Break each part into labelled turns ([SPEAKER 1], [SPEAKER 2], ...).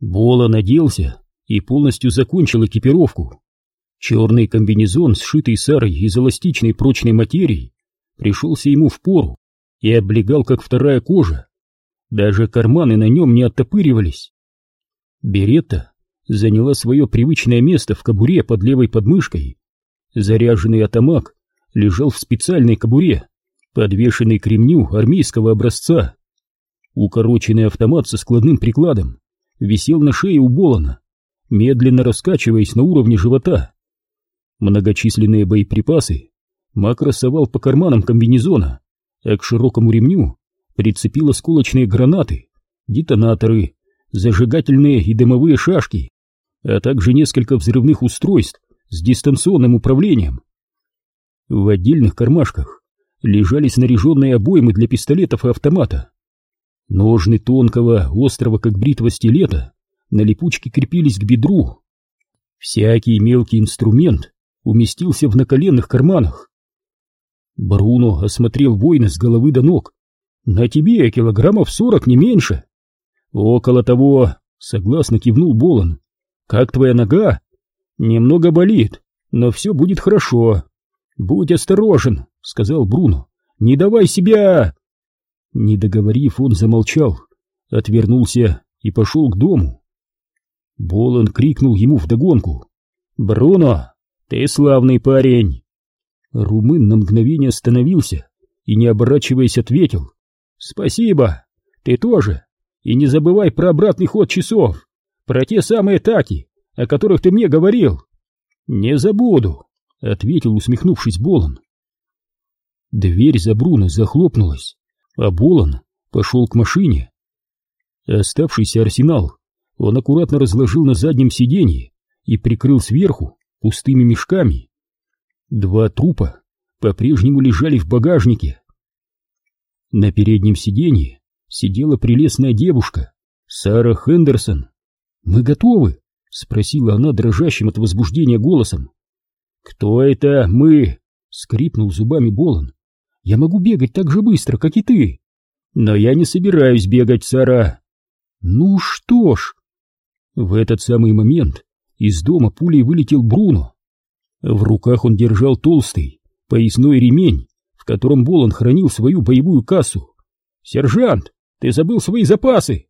[SPEAKER 1] Бола наделся и полностью закончил экипировку. Черный комбинезон, сшитый Сарой из эластичной прочной материи, пришелся ему в пору и облегал, как вторая кожа. Даже карманы на нем не оттопыривались. Беретта заняла свое привычное место в кобуре под левой подмышкой. Заряженный атамак лежал в специальной кобуре, подвешенный к ремню армейского образца. Укороченный автомат со складным прикладом висел на шее у Болона, медленно раскачиваясь на уровне живота. Многочисленные боеприпасы Мак рассовал по карманам комбинезона, а к широкому ремню прицепил осколочные гранаты, детонаторы, зажигательные и дымовые шашки, а также несколько взрывных устройств с дистанционным управлением. В отдельных кармашках лежали снаряженные обоймы для пистолетов и автомата. Ножны тонкого, острого как бритва стилета на липучке крепились к бедру. Всякий мелкий инструмент уместился в наколенных карманах. Бруно осмотрел воина с головы до ног. «На тебе килограммов сорок, не меньше!» «Около того», — согласно кивнул Болон. «Как твоя нога?» «Немного болит, но все будет хорошо». «Будь осторожен», — сказал Бруно. «Не давай себя!» Не договорив, он замолчал, отвернулся и пошел к дому. Болон крикнул ему вдогонку. «Бруно, ты славный парень!» Румын на мгновение остановился и, не оборачиваясь, ответил. «Спасибо, ты тоже, и не забывай про обратный ход часов, про те самые таки, о которых ты мне говорил». «Не забуду», — ответил, усмехнувшись Болон. Дверь за Бруно захлопнулась а Болон пошел к машине. Оставшийся арсенал он аккуратно разложил на заднем сиденье и прикрыл сверху пустыми мешками. Два трупа по-прежнему лежали в багажнике. На переднем сиденье сидела прелестная девушка, Сара Хендерсон. «Мы готовы?» — спросила она дрожащим от возбуждения голосом. «Кто это мы?» — скрипнул зубами Болон. Я могу бегать так же быстро, как и ты. Но я не собираюсь бегать, Сара. Ну что ж. В этот самый момент из дома пулей вылетел Бруно. В руках он держал толстый поясной ремень, в котором Болон хранил свою боевую кассу. «Сержант, ты забыл свои запасы!»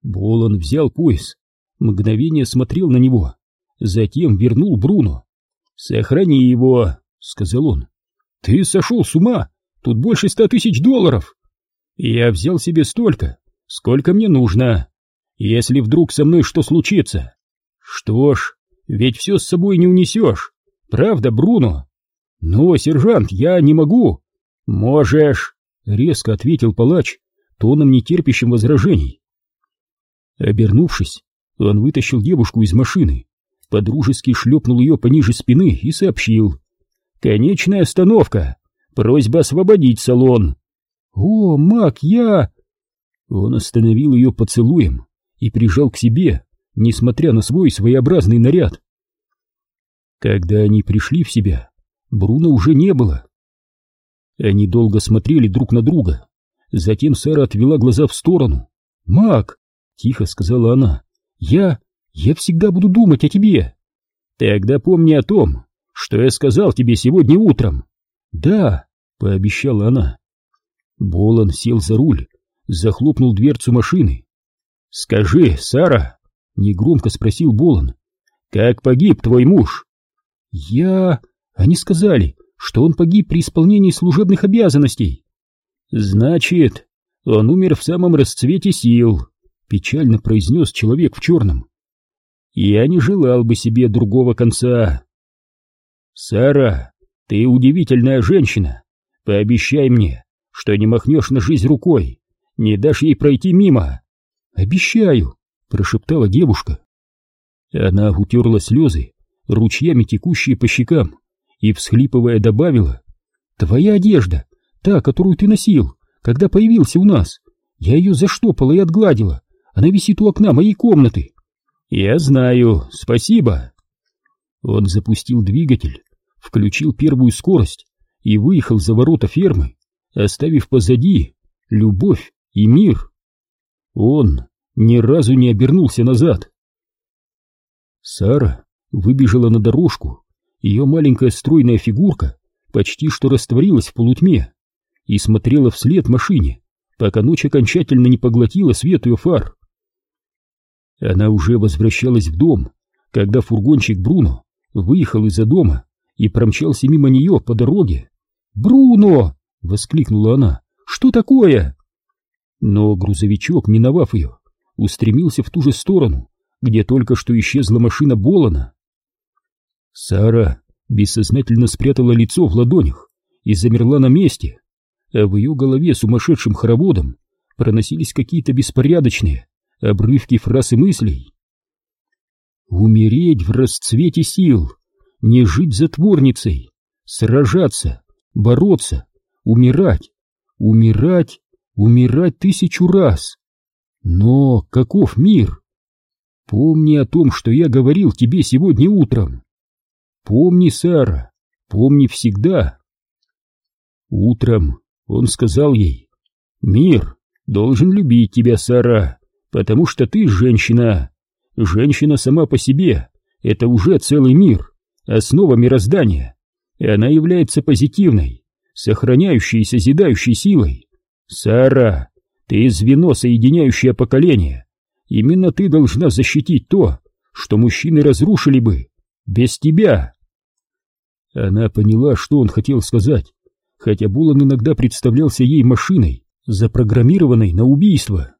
[SPEAKER 1] Болон взял пояс, мгновение смотрел на него, затем вернул Бруно. «Сохрани его», — сказал он. «Ты сошел с ума! Тут больше ста тысяч долларов. Я взял себе столько, сколько мне нужно. Если вдруг со мной что случится. Что ж, ведь все с собой не унесешь. Правда, Бруно? Но, сержант, я не могу. Можешь, резко ответил палач, тоном нетерпящим возражений. Обернувшись, он вытащил девушку из машины, подружески шлепнул ее пониже спины и сообщил. «Конечная остановка. Просьба освободить салон. О, Мак, я... Он остановил ее поцелуем и прижал к себе, несмотря на свой своеобразный наряд. Когда они пришли в себя, Бруно уже не было. Они долго смотрели друг на друга. Затем Сара отвела глаза в сторону. «Мак!» — тихо сказала она. «Я... я всегда буду думать о тебе!» «Тогда помни о том, что я сказал тебе сегодня утром!» «Да!» — пообещала она. Болон сел за руль, захлопнул дверцу машины. «Скажи, Сара!» — негромко спросил Болон. «Как погиб твой муж?» «Я...» Они сказали, что он погиб при исполнении служебных обязанностей. «Значит, он умер в самом расцвете сил», — печально произнес человек в черном. «Я не желал бы себе другого конца». «Сара, ты удивительная женщина. Пообещай мне, что не махнешь на жизнь рукой, не дашь ей пройти мимо. Обещаю, прошептала девушка. Она утерла слезы, ручьями текущие по щекам, и, всхлипывая, добавила, «Твоя одежда, та, которую ты носил, когда появился у нас, я ее заштопала и отгладила, она висит у окна моей комнаты». «Я знаю, спасибо». Он запустил двигатель, включил первую скорость и выехал за ворота фермы, оставив позади любовь и мир. Он ни разу не обернулся назад. Сара выбежала на дорожку, ее маленькая стройная фигурка почти что растворилась в полутьме и смотрела вслед машине, пока ночь окончательно не поглотила свет ее фар. Она уже возвращалась в дом, когда фургончик Бруно выехал из-за дома и промчался мимо нее по дороге. «Бруно!» — воскликнула она. «Что такое?» Но грузовичок, миновав ее, устремился в ту же сторону, где только что исчезла машина Болона. Сара бессознательно спрятала лицо в ладонях и замерла на месте, а в ее голове сумасшедшим хороводом проносились какие-то беспорядочные обрывки фраз и мыслей. Умереть в расцвете сил, не жить затворницей, сражаться, бороться, умирать, умирать, умирать тысячу раз. Но каков мир? Помни о том, что я говорил тебе сегодня утром. Помни, Сара, помни всегда. Утром он сказал ей, «Мир должен любить тебя, Сара, потому что ты женщина. Женщина сама по себе — это уже целый мир, основа мироздания, и она является позитивной, сохраняющей и созидающей силой. Сара, ты звено, соединяющее поколение. Именно ты должна защитить то, что мужчины разрушили бы, без тебя. Она поняла, что он хотел сказать, хотя Булан иногда представлялся ей машиной, запрограммированной на убийство.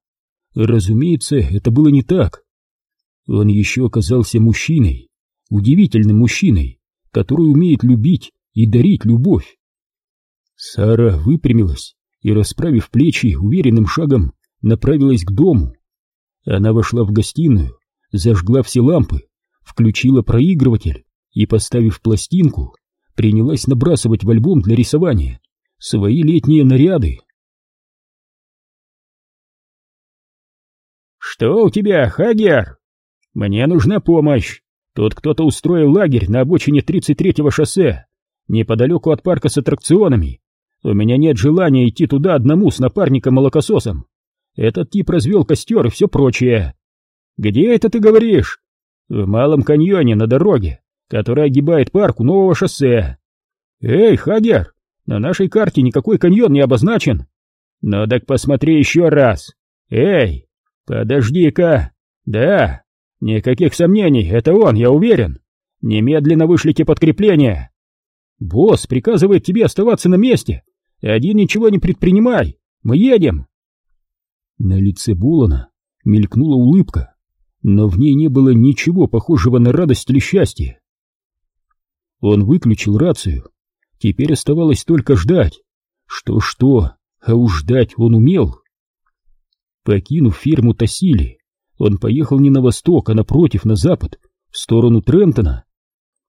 [SPEAKER 1] Разумеется, это было не так. Он еще оказался мужчиной, удивительным мужчиной, который умеет любить и дарить любовь. Сара выпрямилась и, расправив плечи, уверенным шагом направилась к дому. Она вошла в гостиную, зажгла все лампы, включила проигрыватель и, поставив пластинку, принялась набрасывать в альбом для рисования свои летние наряды. «Что у тебя, Хагер? Мне нужна помощь. Тут кто-то устроил лагерь на обочине 33-го шоссе, неподалеку от парка с аттракционами. У меня нет желания идти туда одному с напарником-молокососом. Этот тип развел костер и все прочее. Где это ты говоришь? В Малом каньоне на дороге, которая огибает парк у нового шоссе. Эй, Хагер, на нашей карте никакой каньон не обозначен. Ну так посмотри еще раз. Эй, подожди-ка. Да, никаких сомнений, это он, я уверен. Немедленно вышлите подкрепление. Босс приказывает тебе оставаться на месте. Один ничего не предпринимай. Мы едем. На лице Булана мелькнула улыбка, но в ней не было ничего похожего на радость или счастье. Он выключил рацию. Теперь оставалось только ждать. Что-что, а уж ждать он умел. Покинув ферму Тасили, он поехал не на восток, а напротив, на запад, в сторону Трентона.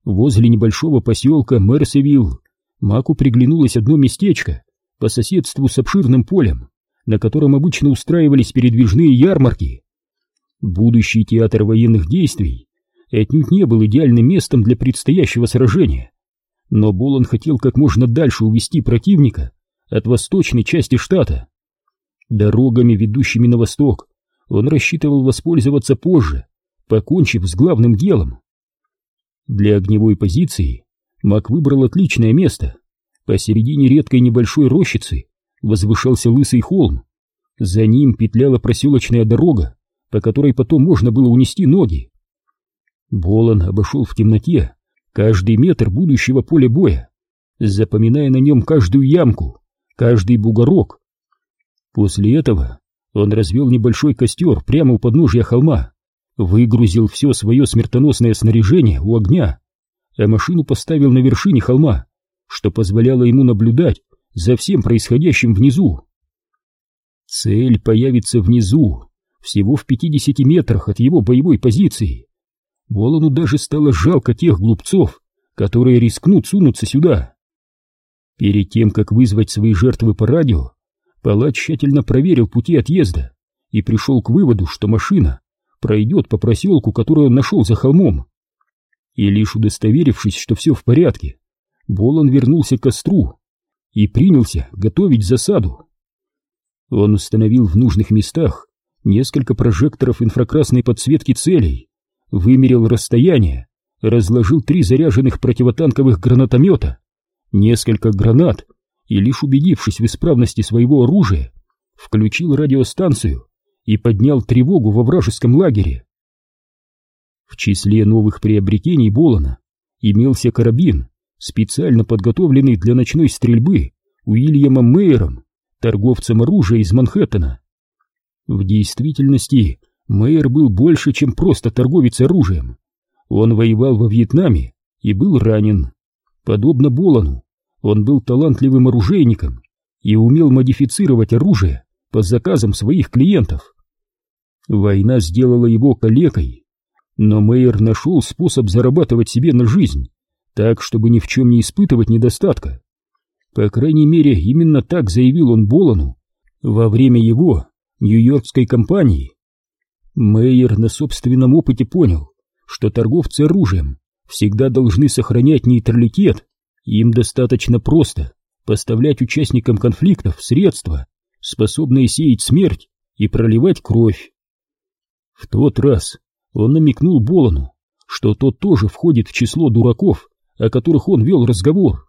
[SPEAKER 1] Возле небольшого поселка Мерсевилл Маку приглянулось одно местечко по соседству с обширным полем, на котором обычно устраивались передвижные ярмарки. Будущий театр военных действий отнюдь не был идеальным местом для предстоящего сражения, но Болон хотел как можно дальше увести противника от восточной части штата. Дорогами, ведущими на восток, он рассчитывал воспользоваться позже, покончив с главным делом. Для огневой позиции Мак выбрал отличное место. Посередине редкой небольшой рощицы возвышался лысый холм. За ним петляла проселочная дорога, по которой потом можно было унести ноги. Болон обошел в темноте каждый метр будущего поля боя, запоминая на нем каждую ямку, каждый бугорок. После этого он развел небольшой костер прямо у подножья холма выгрузил все свое смертоносное снаряжение у огня, а машину поставил на вершине холма, что позволяло ему наблюдать за всем происходящим внизу. Цель появится внизу, всего в 50 метрах от его боевой позиции. Волану даже стало жалко тех глупцов, которые рискнут сунуться сюда. Перед тем, как вызвать свои жертвы по радио, палач тщательно проверил пути отъезда и пришел к выводу, что машина пройдет по проселку, который он нашел за холмом. И лишь удостоверившись, что все в порядке, Болон вернулся к костру и принялся готовить засаду. Он установил в нужных местах несколько прожекторов инфракрасной подсветки целей, вымерил расстояние, разложил три заряженных противотанковых гранатомета, несколько гранат и, лишь убедившись в исправности своего оружия, включил радиостанцию и поднял тревогу во вражеском лагере. В числе новых приобретений Болона имелся карабин, специально подготовленный для ночной стрельбы Уильямом Мейером, торговцем оружия из Манхэттена. В действительности Мейер был больше, чем просто торговец оружием. Он воевал во Вьетнаме и был ранен. Подобно Болону, он был талантливым оружейником и умел модифицировать оружие по заказам своих клиентов. Война сделала его калекой, но Мейер нашел способ зарабатывать себе на жизнь, так, чтобы ни в чем не испытывать недостатка. По крайней мере, именно так заявил он Болону во время его нью-йоркской кампании. Мейер на собственном опыте понял, что торговцы оружием всегда должны сохранять нейтралитет, им достаточно просто поставлять участникам конфликтов средства, способные сеять смерть и проливать кровь. В тот раз он намекнул Болону, что тот тоже входит в число дураков, о которых он вел разговор.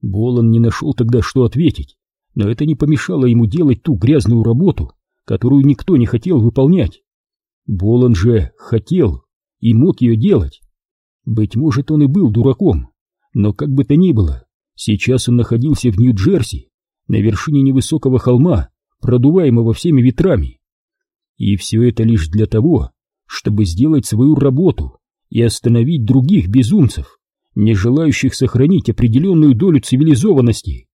[SPEAKER 1] Болон не нашел тогда, что ответить, но это не помешало ему делать ту грязную работу, которую никто не хотел выполнять. Болон же хотел и мог ее делать. Быть может, он и был дураком, но как бы то ни было, сейчас он находился в Нью-Джерси, на вершине невысокого холма, продуваемого всеми ветрами. И все это лишь для того, чтобы сделать свою работу и остановить других безумцев, не желающих сохранить определенную долю цивилизованности.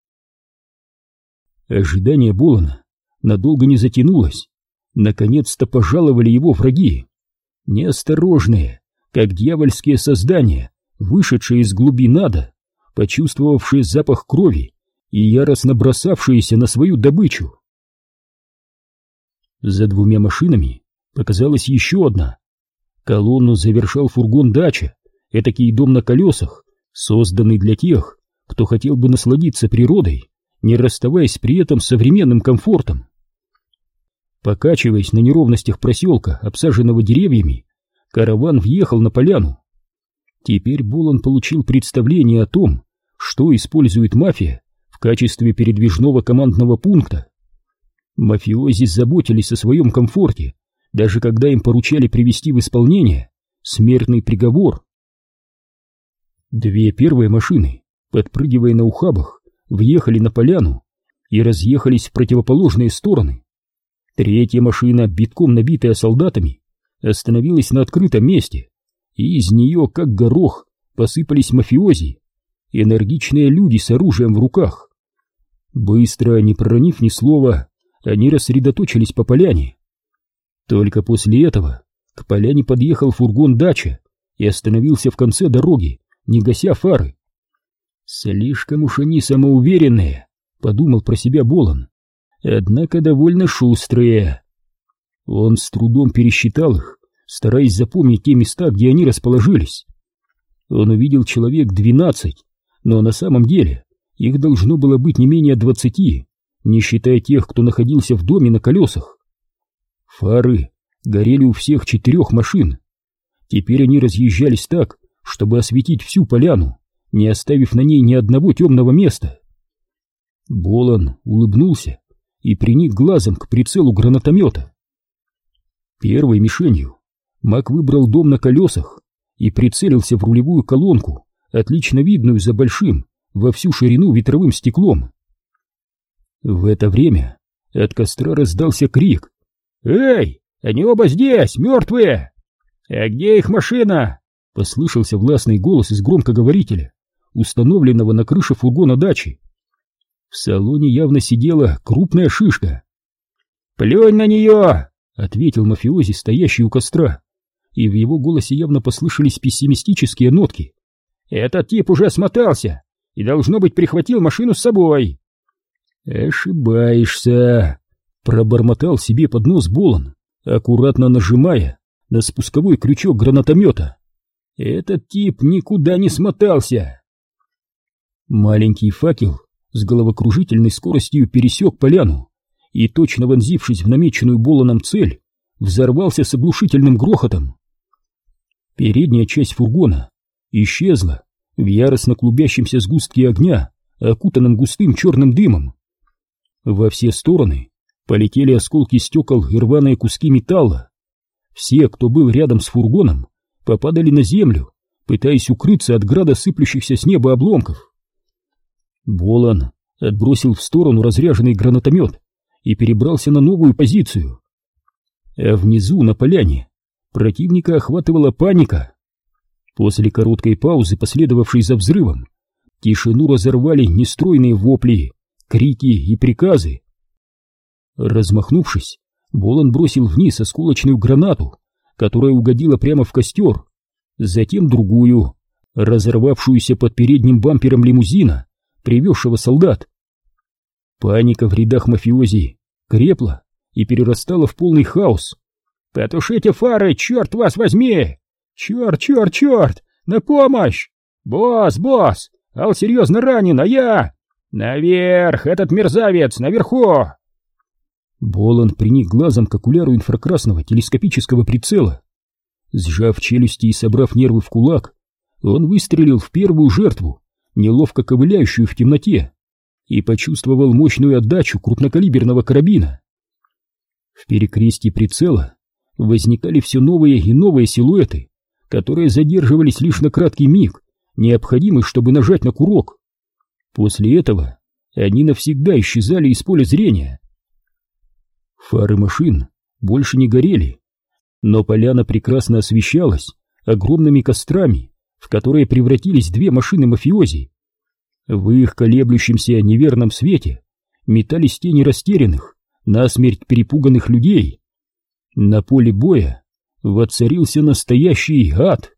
[SPEAKER 1] Ожидание Болона надолго не затянулось. Наконец-то пожаловали его враги. Неосторожные, как дьявольские создания, вышедшие из глубин ада, почувствовавшие запах крови и яростно бросавшиеся на свою добычу. За двумя машинами показалась еще одна. Колонну завершал фургон дача, этакий дом на колесах, созданный для тех, кто хотел бы насладиться природой, не расставаясь при этом с современным комфортом. Покачиваясь на неровностях проселка, обсаженного деревьями, караван въехал на поляну. Теперь Булан получил представление о том, что использует мафия в качестве передвижного командного пункта. Мафиози заботились о своем комфорте, даже когда им поручали привести в исполнение смертный приговор. Две первые машины, подпрыгивая на ухабах, въехали на поляну и разъехались в противоположные стороны. Третья машина, битком набитая солдатами, остановилась на открытом месте, и из нее, как горох, посыпались мафиози, энергичные люди с оружием в руках. Быстро, не проронив ни слова, они рассредоточились по поляне. Только после этого к поляне подъехал фургон дача и остановился в конце дороги, не гася фары. «Слишком уж они самоуверенные», — подумал про себя Болон, — «однако довольно шустрые». Он с трудом пересчитал их, стараясь запомнить те места, где они расположились. Он увидел человек двенадцать, но на самом деле их должно было быть не менее двадцати, не считая тех, кто находился в доме на колесах. Фары горели у всех четырех машин. Теперь они разъезжались так, чтобы осветить всю поляну, не оставив на ней ни одного темного места. Болон улыбнулся и приник глазом к прицелу гранатомета. Первой мишенью Мак выбрал дом на колесах и прицелился в рулевую колонку, отлично видную за большим, во всю ширину ветровым стеклом. В это время от костра раздался крик. «Эй, они оба здесь, мертвые! А где их машина?» Послышался властный голос из громкоговорителя, установленного на крыше фургона дачи. В салоне явно сидела крупная шишка. «Плюнь на нее!» — ответил мафиози, стоящий у костра и в его голосе явно послышались пессимистические нотки. «Этот тип уже смотался и, должно быть, прихватил машину с собой». «Ошибаешься», — пробормотал себе под нос Болон, аккуратно нажимая на спусковой крючок гранатомета. «Этот тип никуда не смотался». Маленький факел с головокружительной скоростью пересек поляну и, точно вонзившись в намеченную Боланом цель, взорвался с оглушительным грохотом. Передняя часть фургона исчезла в яростно клубящемся сгустке огня, окутанном густым черным дымом. Во все стороны полетели осколки стекол и рваные куски металла. Все, кто был рядом с фургоном, попадали на землю, пытаясь укрыться от града сыплющихся с неба обломков. Болан отбросил в сторону разряженный гранатомет и перебрался на новую позицию. А внизу, на поляне, противника охватывала паника. После короткой паузы, последовавшей за взрывом, тишину разорвали нестройные вопли, крики и приказы. Размахнувшись, Болон бросил вниз осколочную гранату, которая угодила прямо в костер, затем другую, разорвавшуюся под передним бампером лимузина, привезшего солдат. Паника в рядах мафиози крепла и перерастала в полный хаос. «Потушите фары, черт вас возьми! Черт, черт, черт! На помощь! Босс, босс! Ал серьезно ранен, а я...» «Наверх! Этот мерзавец! Наверху!» Боланд приник глазом к окуляру инфракрасного телескопического прицела. Сжав челюсти и собрав нервы в кулак, он выстрелил в первую жертву, неловко ковыляющую в темноте, и почувствовал мощную отдачу крупнокалиберного карабина. В перекрестии прицела возникали все новые и новые силуэты, которые задерживались лишь на краткий миг, необходимый, чтобы нажать на курок. После этого они навсегда исчезали из поля зрения. Фары машин больше не горели, но поляна прекрасно освещалась огромными кострами, в которые превратились две машины мафиози. В их колеблющемся неверном свете метались тени растерянных, насмерть перепуганных людей. На поле боя воцарился настоящий ад.